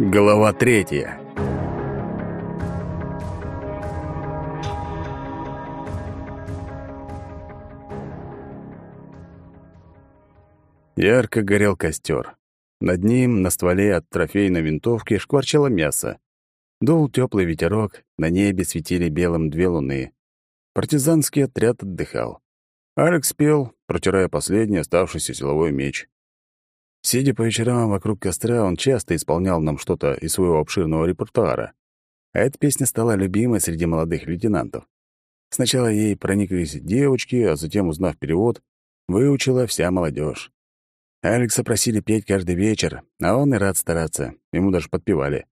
Глава третья. Ярко горел костер. Над ним, на стволе от трофейной винтовки, шкварчало мясо. Дул теплый ветерок, на небе светили белым две луны. Партизанский отряд отдыхал. Алекс пел, протирая последний оставшийся силовой меч. Сидя по вечерам вокруг костра, он часто исполнял нам что-то из своего обширного репертуара. А эта песня стала любимой среди молодых лейтенантов. Сначала ей прониклись девочки, а затем, узнав перевод, выучила вся молодежь. Алекса просили петь каждый вечер, а он и рад стараться, ему даже подпевали.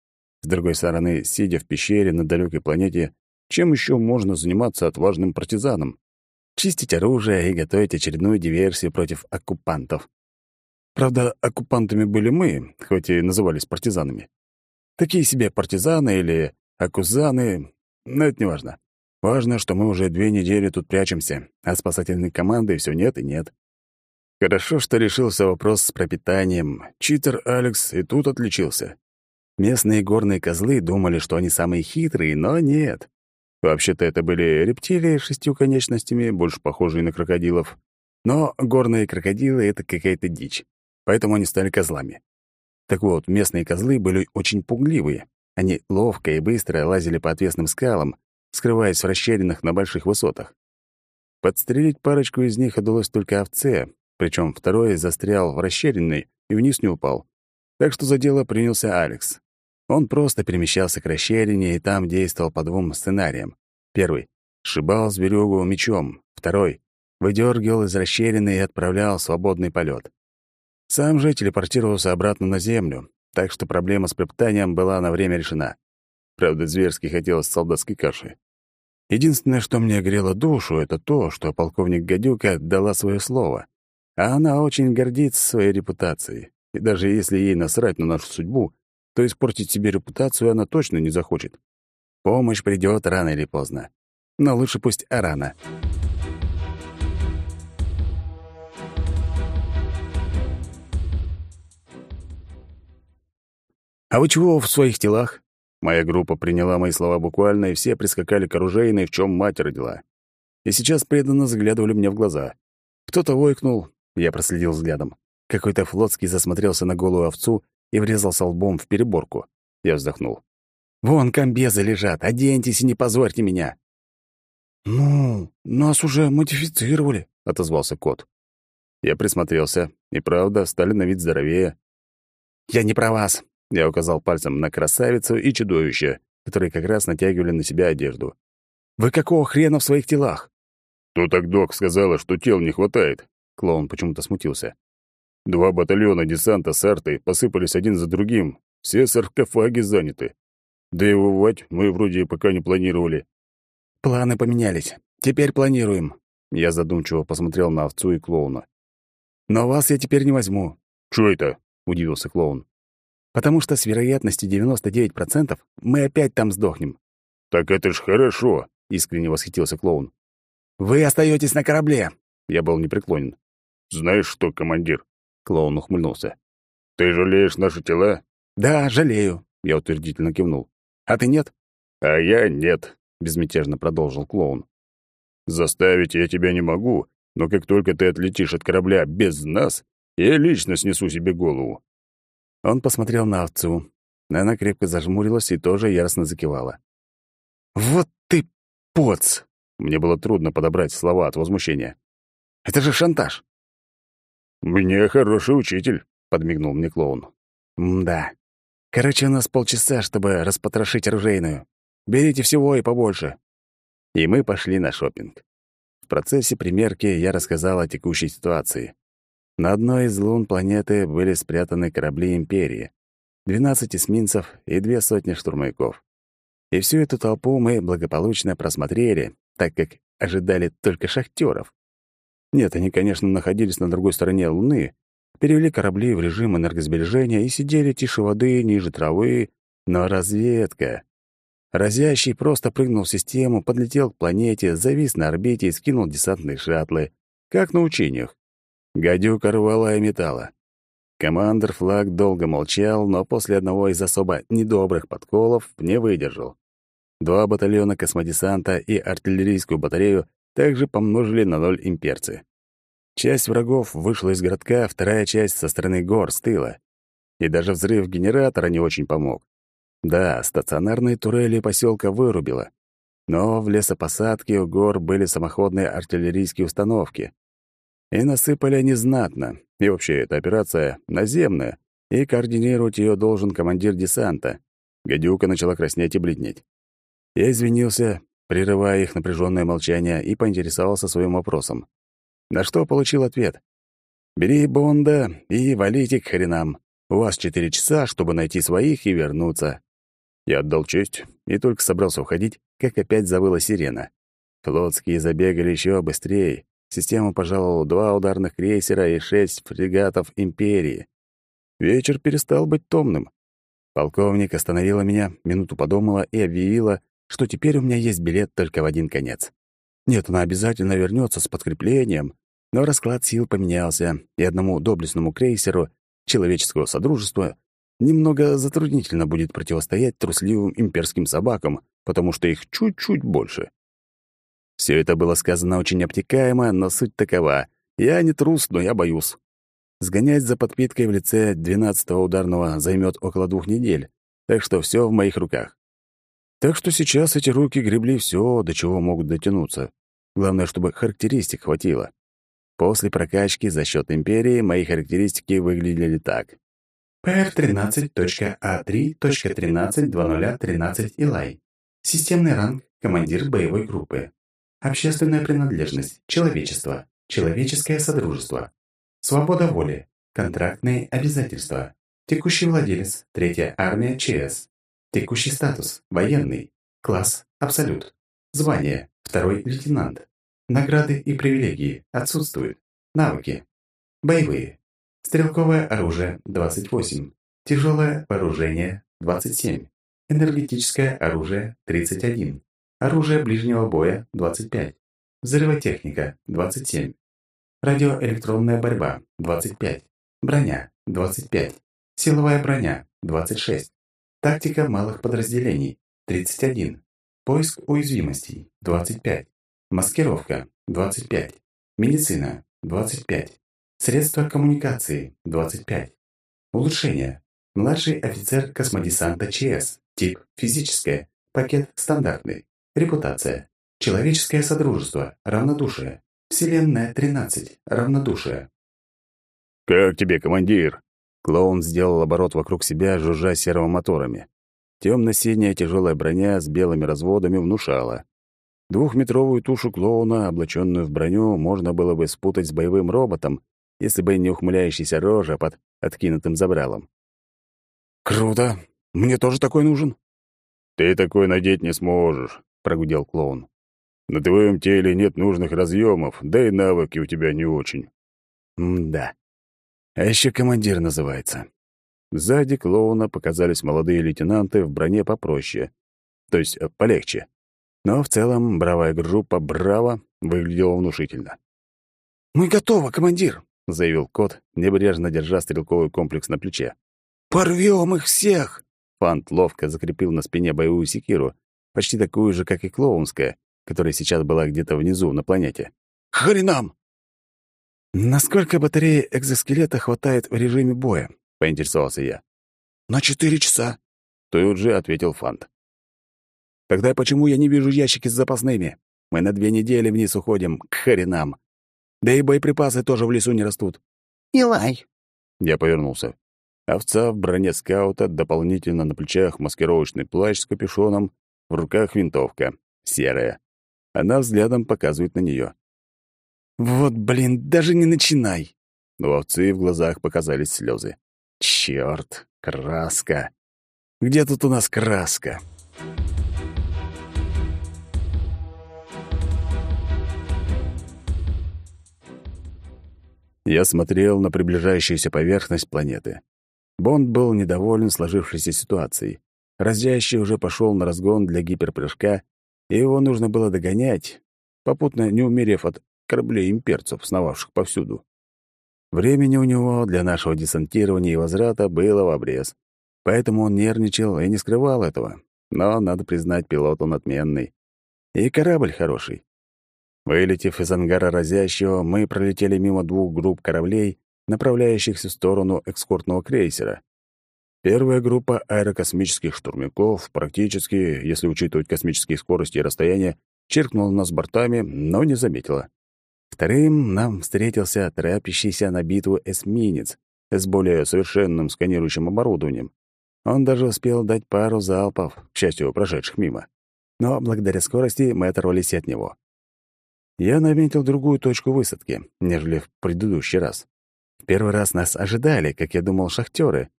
С другой стороны, сидя в пещере на далекой планете, чем еще можно заниматься отважным партизаном? Чистить оружие и готовить очередную диверсию против оккупантов. Правда, оккупантами были мы, хоть и назывались партизанами. Такие себе партизаны или акузаны, но это не важно. Важно, что мы уже две недели тут прячемся, а спасательной команды все нет и нет. Хорошо, что решился вопрос с пропитанием. Читер Алекс и тут отличился. Местные горные козлы думали, что они самые хитрые, но нет. Вообще-то это были рептилии с шестью конечностями, больше похожие на крокодилов. Но горные крокодилы — это какая-то дичь поэтому они стали козлами. Так вот, местные козлы были очень пугливые. Они ловко и быстро лазили по отвесным скалам, скрываясь в расщелинах на больших высотах. Подстрелить парочку из них удалось только овце, причем второй застрял в расщелине и вниз не упал. Так что за дело принялся Алекс. Он просто перемещался к расщелине и там действовал по двум сценариям. Первый — сшибал зверюгу мечом. Второй — выдергивал из расщелины и отправлял в свободный полет. Сам же телепортировался обратно на Землю, так что проблема с пропитанием была на время решена. Правда, зверски хотелось солдатской каши. Единственное, что мне грело душу, это то, что полковник Гадюка дала свое слово. А она очень гордится своей репутацией. И даже если ей насрать на нашу судьбу, то испортить себе репутацию она точно не захочет. Помощь придет рано или поздно. Но лучше пусть рано. «А вы чего в своих телах?» Моя группа приняла мои слова буквально, и все прискакали к оружейной, в чем мать родила. И сейчас преданно заглядывали мне в глаза. Кто-то ойкнул, я проследил взглядом. Какой-то флотский засмотрелся на голую овцу и врезался лбом в переборку. Я вздохнул. «Вон комбезы лежат, оденьтесь и не позорьте меня!» «Ну, нас уже модифицировали», — отозвался кот. Я присмотрелся, и правда, стали на вид здоровее. «Я не про вас. Я указал пальцем на красавицу и чудовище, которые как раз натягивали на себя одежду. «Вы какого хрена в своих телах?» «То так док сказала, что тел не хватает». Клоун почему-то смутился. Два батальона десанта с артой посыпались один за другим. Все саркофаги заняты. Да и воевать мы вроде пока не планировали. «Планы поменялись. Теперь планируем». Я задумчиво посмотрел на овцу и клоуна. «Но вас я теперь не возьму». «Чё это?» — удивился клоун потому что с вероятностью 99% мы опять там сдохнем». «Так это ж хорошо», — искренне восхитился клоун. «Вы остаетесь на корабле», — я был непреклонен. «Знаешь что, командир?» — клоун ухмыльнулся. «Ты жалеешь наши тела?» «Да, жалею», — я утвердительно кивнул. «А ты нет?» «А я нет», — безмятежно продолжил клоун. «Заставить я тебя не могу, но как только ты отлетишь от корабля без нас, я лично снесу себе голову. Он посмотрел на овцу. Она крепко зажмурилась и тоже яростно закивала. «Вот ты поц!» Мне было трудно подобрать слова от возмущения. «Это же шантаж!» «Мне хороший учитель», — подмигнул мне клоун. «Да. Короче, у нас полчаса, чтобы распотрошить оружейную. Берите всего и побольше». И мы пошли на шопинг. В процессе примерки я рассказал о текущей ситуации. На одной из лун планеты были спрятаны корабли Империи, 12 эсминцев и две сотни штурмовиков. И всю эту толпу мы благополучно просмотрели, так как ожидали только шахтеров. Нет, они, конечно, находились на другой стороне Луны, перевели корабли в режим энергосбережения и сидели тише воды, ниже травы, но разведка. Разящий просто прыгнул в систему, подлетел к планете, завис на орбите и скинул десантные шаттлы, как на учениях. Гадюка рвала и металла. Командор флаг долго молчал, но после одного из особо недобрых подколов не выдержал. Два батальона космодесанта и артиллерийскую батарею также помножили на ноль имперцы. Часть врагов вышла из городка, вторая часть — со стороны гор, с тыла. И даже взрыв генератора не очень помог. Да, стационарные турели поселка вырубило. Но в лесопосадке у гор были самоходные артиллерийские установки. И насыпали они знатно. И вообще, эта операция наземная, и координировать ее должен командир десанта. Гадюка начала краснеть и бледнеть. Я извинился, прерывая их напряженное молчание, и поинтересовался своим вопросом. На что получил ответ. «Бери Бонда и валите к хренам. У вас четыре часа, чтобы найти своих и вернуться». Я отдал честь и только собрался уходить, как опять завыла сирена. Флотские забегали еще быстрее. Система пожаловала два ударных крейсера и шесть фрегатов Империи. Вечер перестал быть томным. Полковник остановила меня, минуту подумала и объявила, что теперь у меня есть билет только в один конец. Нет, она обязательно вернется с подкреплением, но расклад сил поменялся, и одному доблестному крейсеру человеческого содружества немного затруднительно будет противостоять трусливым имперским собакам, потому что их чуть-чуть больше. Все это было сказано очень обтекаемо, но суть такова. Я не трус, но я боюсь. Сгонять за подпиткой в лице 12-го ударного займет около двух недель, так что все в моих руках. Так что сейчас эти руки гребли все, до чего могут дотянуться. Главное, чтобы характеристик хватило. После прокачки за счет Империи мои характеристики выглядели так. PR13.A3.13.2013 Илай. Системный ранг командир боевой группы. Общественная принадлежность. Человечество. Человеческое содружество. Свобода воли. Контрактные обязательства. Текущий владелец. Третья армия ЧС. Текущий статус. Военный. Класс. Абсолют. Звание. Второй лейтенант. Награды и привилегии. Отсутствуют. Навыки. Боевые. Стрелковое оружие – 28. Тяжелое вооружение – 27. Энергетическое оружие – 31. Оружие ближнего боя – 25. Взрывотехника – 27. Радиоэлектронная борьба – 25. Броня – 25. Силовая броня – 26. Тактика малых подразделений – 31. Поиск уязвимостей – 25. Маскировка – 25. Медицина – 25. Средства коммуникации – 25. Улучшение. Младший офицер космодесанта ЧС. Тип – физическое. Пакет – стандартный. Репутация. Человеческое содружество. Равнодушие. Вселенная – 13. Равнодушие. «Как тебе, командир?» Клоун сделал оборот вокруг себя, жужжа сервомоторами. Темно-синяя тяжелая броня с белыми разводами внушала. Двухметровую тушу клоуна, облаченную в броню, можно было бы спутать с боевым роботом, если бы не ухмыляющийся рожа под откинутым забралом. «Круто! Мне тоже такой нужен!» «Ты такой надеть не сможешь», — прогудел клоун. «На твоем теле нет нужных разъемов, да и навыки у тебя не очень». «М-да. А еще командир называется». Сзади клоуна показались молодые лейтенанты в броне попроще, то есть э, полегче. Но в целом бравая группа «Браво» выглядела внушительно. «Мы готовы, командир!» — заявил кот, небрежно держа стрелковый комплекс на плече. «Порвем их всех!» Фант ловко закрепил на спине боевую секиру, почти такую же, как и клоунская, которая сейчас была где-то внизу, на планете. «Хренам!» «Насколько батареи экзоскелета хватает в режиме боя?» — поинтересовался я. «На четыре часа», — тут же ответил Фант. «Тогда почему я не вижу ящики с запасными? Мы на две недели вниз уходим, к хренам. Да и боеприпасы тоже в лесу не растут. «Илай!» Я повернулся. Овца в броне скаута, дополнительно на плечах маскировочный плащ с капюшоном, в руках винтовка, серая. Она взглядом показывает на нее. «Вот, блин, даже не начинай!» У овцы в глазах показались слезы. «Чёрт, краска! Где тут у нас краска?» Я смотрел на приближающуюся поверхность планеты. Бонд был недоволен сложившейся ситуацией. Разящий уже пошел на разгон для гиперпрыжка, и его нужно было догонять, попутно не умерев от кораблей имперцев, сновавших повсюду. Времени у него для нашего десантирования и возврата было в обрез, поэтому он нервничал и не скрывал этого. Но, надо признать, пилот он отменный. И корабль хороший. Вылетев из ангара разящего, мы пролетели мимо двух групп кораблей, направляющихся в сторону экскортного крейсера. Первая группа аэрокосмических штурмяков практически, если учитывать космические скорости и расстояния, чиркнула нас бортами, но не заметила. Вторым нам встретился трапящийся на битву эсминец с более совершенным сканирующим оборудованием. Он даже успел дать пару залпов, к счастью, прошедших мимо. Но благодаря скорости мы оторвались от него. Я наметил другую точку высадки, нежели в предыдущий раз. В первый раз нас ожидали, как я думал, шахтеры,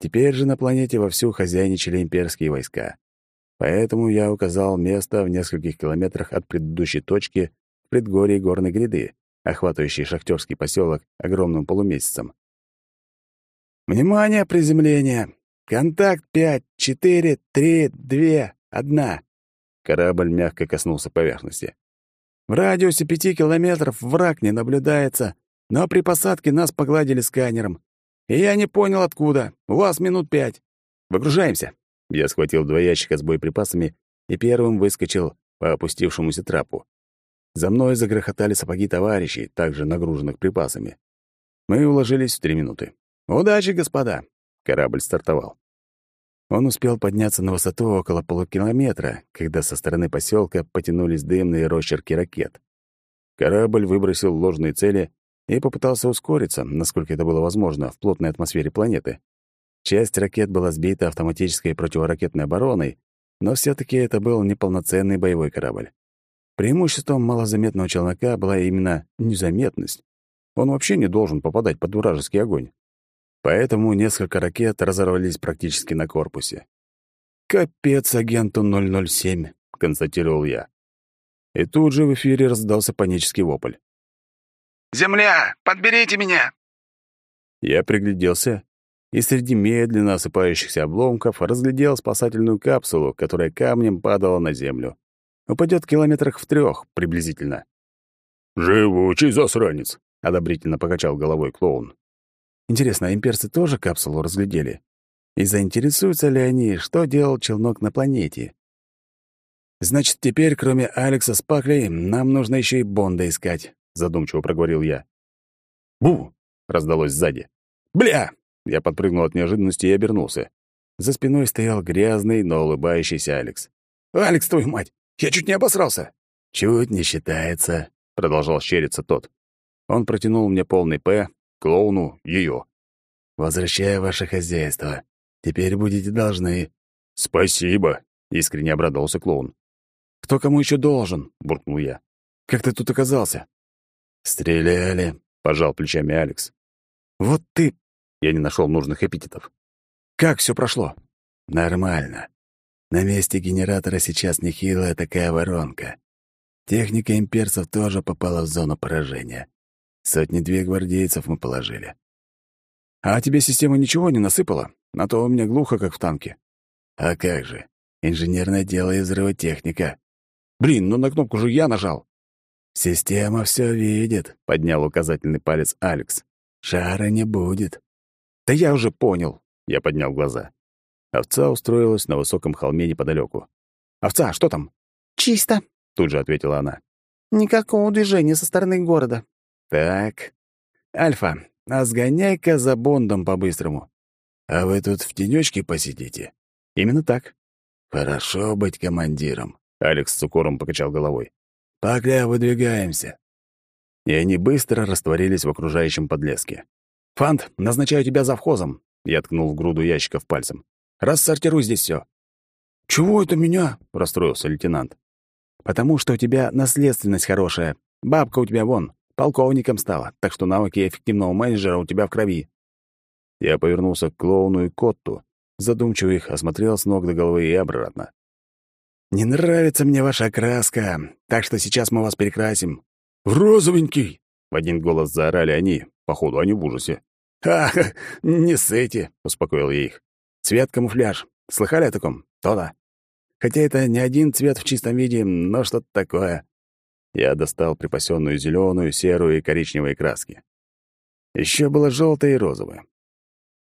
Теперь же на планете вовсю хозяйничали имперские войска. Поэтому я указал место в нескольких километрах от предыдущей точки в предгорье горной гряды, охватывающей шахтерский поселок огромным полумесяцем. «Внимание, приземление! Контакт пять, четыре, три, две, одна!» Корабль мягко коснулся поверхности. «В радиусе пяти километров враг не наблюдается, но при посадке нас погладили сканером. Я не понял, откуда. У вас минут пять. Выгружаемся. Я схватил два ящика с боеприпасами и первым выскочил по опустившемуся трапу. За мной загрохотали сапоги товарищей, также нагруженных припасами. Мы уложились в три минуты. «Удачи, господа!» Корабль стартовал. Он успел подняться на высоту около полукилометра, когда со стороны поселка потянулись дымные росчерки ракет. Корабль выбросил ложные цели и попытался ускориться, насколько это было возможно, в плотной атмосфере планеты. Часть ракет была сбита автоматической противоракетной обороной, но все таки это был неполноценный боевой корабль. Преимуществом малозаметного челнока была именно незаметность. Он вообще не должен попадать под вражеский огонь. Поэтому несколько ракет разорвались практически на корпусе. «Капец агенту 007», — констатировал я. И тут же в эфире раздался панический вопль. «Земля! Подберите меня!» Я пригляделся и среди медленно осыпающихся обломков разглядел спасательную капсулу, которая камнем падала на землю. Упадет километрах в трех приблизительно. «Живучий засранец!» — одобрительно покачал головой клоун. Интересно, а имперцы тоже капсулу разглядели? И заинтересуются ли они, что делал челнок на планете? Значит, теперь, кроме Алекса с Паклей, нам нужно еще и Бонда искать задумчиво проговорил я. «Бу!» — раздалось сзади. «Бля!» — я подпрыгнул от неожиданности и обернулся. За спиной стоял грязный, но улыбающийся Алекс. «Алекс, твою мать! Я чуть не обосрался!» «Чуть не считается», — продолжал щериться тот. Он протянул мне полный «П», клоуну — ее. «Возвращаю ваше хозяйство. Теперь будете должны». «Спасибо», — искренне обрадовался клоун. «Кто кому еще должен?» — буркнул я. «Как ты тут оказался?» «Стреляли», — пожал плечами Алекс. «Вот ты...» — я не нашел нужных эпитетов. «Как все прошло?» «Нормально. На месте генератора сейчас нехилая такая воронка. Техника имперцев тоже попала в зону поражения. Сотни-две гвардейцев мы положили». «А тебе система ничего не насыпала? А то у меня глухо, как в танке». «А как же? Инженерное дело и взрывотехника». «Блин, ну на кнопку же я нажал». «Система все видит», — поднял указательный палец Алекс. «Шара не будет». «Да я уже понял», — я поднял глаза. Овца устроилась на высоком холме неподалеку. «Овца, что там?» «Чисто», — тут же ответила она. «Никакого движения со стороны города». «Так, Альфа, а сгоняй-ка за Бондом по-быстрому». «А вы тут в тенечке посидите?» «Именно так». «Хорошо быть командиром», — Алекс с укором покачал головой. Пока выдвигаемся». И они быстро растворились в окружающем подлеске. «Фант, назначаю тебя завхозом», — я ткнул в груду ящиков пальцем. «Рассортируй здесь все. «Чего это меня?» — расстроился лейтенант. «Потому что у тебя наследственность хорошая. Бабка у тебя вон, полковником стала, так что навыки эффективного менеджера у тебя в крови». Я повернулся к клоуну и Котту, задумчиво их осмотрел с ног до головы и обратно. «Не нравится мне ваша краска, так что сейчас мы вас перекрасим». «Розовенький!» — в один голос заорали они. Походу, они в ужасе. «Ах, не сыти!» — успокоил я их. «Цвет камуфляж. Слыхали о таком? То-да. Хотя это не один цвет в чистом виде, но что-то такое». Я достал припасенную зеленую, серую и коричневые краски. Еще было желтое и розовое.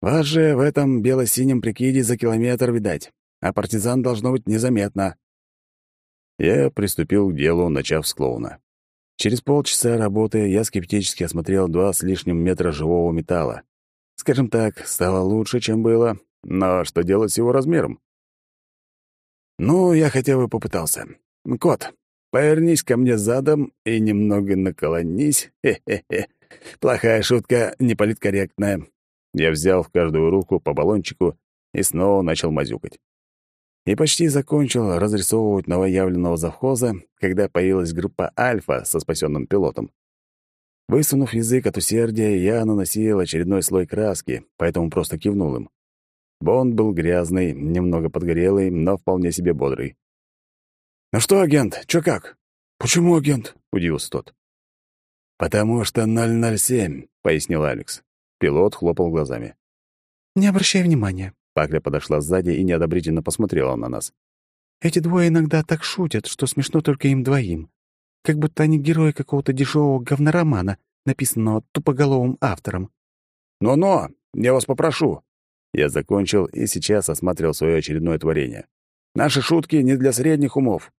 Вас же в этом бело-синем прикиде за километр видать, а партизан должно быть незаметно. Я приступил к делу, начав с клоуна. Через полчаса работы я скептически осмотрел два с лишним метра живого металла. Скажем так, стало лучше, чем было, но что делать с его размером? Ну, я хотя бы попытался. Кот, повернись ко мне задом и немного наклонись. Хе-хе-хе. Плохая шутка, неполиткорректная. Я взял в каждую руку по баллончику и снова начал мазюкать. И почти закончил разрисовывать новоявленного завхоза, когда появилась группа «Альфа» со спасенным пилотом. Высунув язык от усердия, я наносил очередной слой краски, поэтому просто кивнул им. Бонд был грязный, немного подгорелый, но вполне себе бодрый. «Ну что, агент, чё как?» «Почему агент?» — удивился тот. «Потому что 007», — пояснил Алекс. Пилот хлопал глазами. «Не обращай внимания. Пакля подошла сзади и неодобрительно посмотрела на нас. «Эти двое иногда так шутят, что смешно только им двоим. Как будто они герои какого-то дешевого говноромана, написанного тупоголовым автором». «Но-но, я вас попрошу». Я закончил и сейчас осматривал свое очередное творение. «Наши шутки не для средних умов».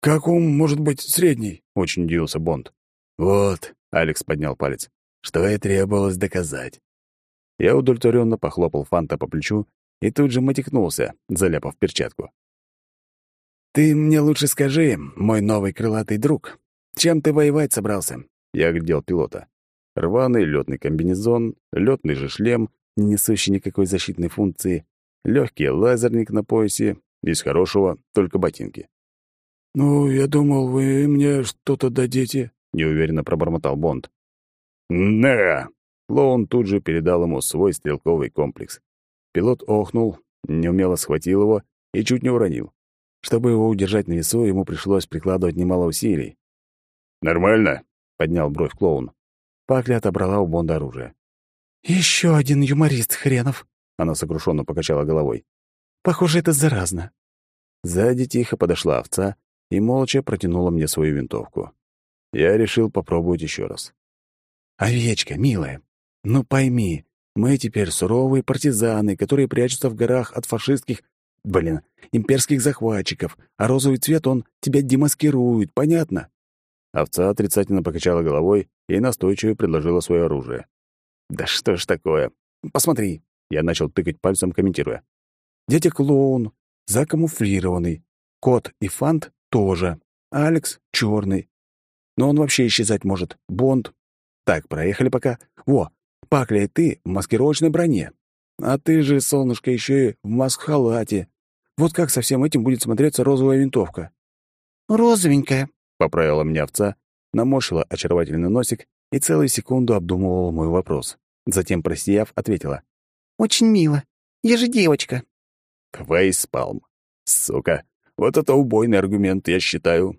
«Как ум может быть средний?» — очень удивился Бонд. «Вот», — Алекс поднял палец, — «что и требовалось доказать. Я удовлетворенно похлопал Фанта по плечу и тут же матекнулся, заляпав перчатку. «Ты мне лучше скажи, мой новый крылатый друг, чем ты воевать собрался?» Я глядел пилота. Рваный летный комбинезон, летный же шлем, не несущий никакой защитной функции, легкий лазерник на поясе, из хорошего только ботинки. «Ну, я думал, вы мне что-то дадите», — неуверенно пробормотал Бонд. «Да!» Клоун тут же передал ему свой стрелковый комплекс. Пилот охнул, неумело схватил его и чуть не уронил. Чтобы его удержать на весу, ему пришлось прикладывать немало усилий. «Нормально?» — поднял бровь клоун. Пакля отобрала у Бонда оружие. «Еще один юморист хренов!» — она сокрушенно покачала головой. «Похоже, это заразно». Сзади тихо подошла овца и молча протянула мне свою винтовку. Я решил попробовать еще раз. «Овечка, милая, ну пойми, мы теперь суровые партизаны, которые прячутся в горах от фашистских, блин, имперских захватчиков, а розовый цвет он тебя демаскирует, понятно?» Овца отрицательно покачала головой и настойчиво предложила свое оружие. «Да что ж такое? Посмотри!» Я начал тыкать пальцем, комментируя. «Дядя клоун, закамуфлированный. Кот и Фант тоже. Алекс — черный. Но он вообще исчезать может. Бонд. Так, проехали пока. Во, Пакля и ты в маскировочной броне. А ты же, солнышко, еще и в маск-халате. Вот как со всем этим будет смотреться розовая винтовка?» «Розовенькая», — поправила меня овца, наморщила очаровательный носик и целую секунду обдумывала мой вопрос. Затем, просияв, ответила. «Очень мило. Я же девочка». Фейспалм. Сука, вот это убойный аргумент, я считаю.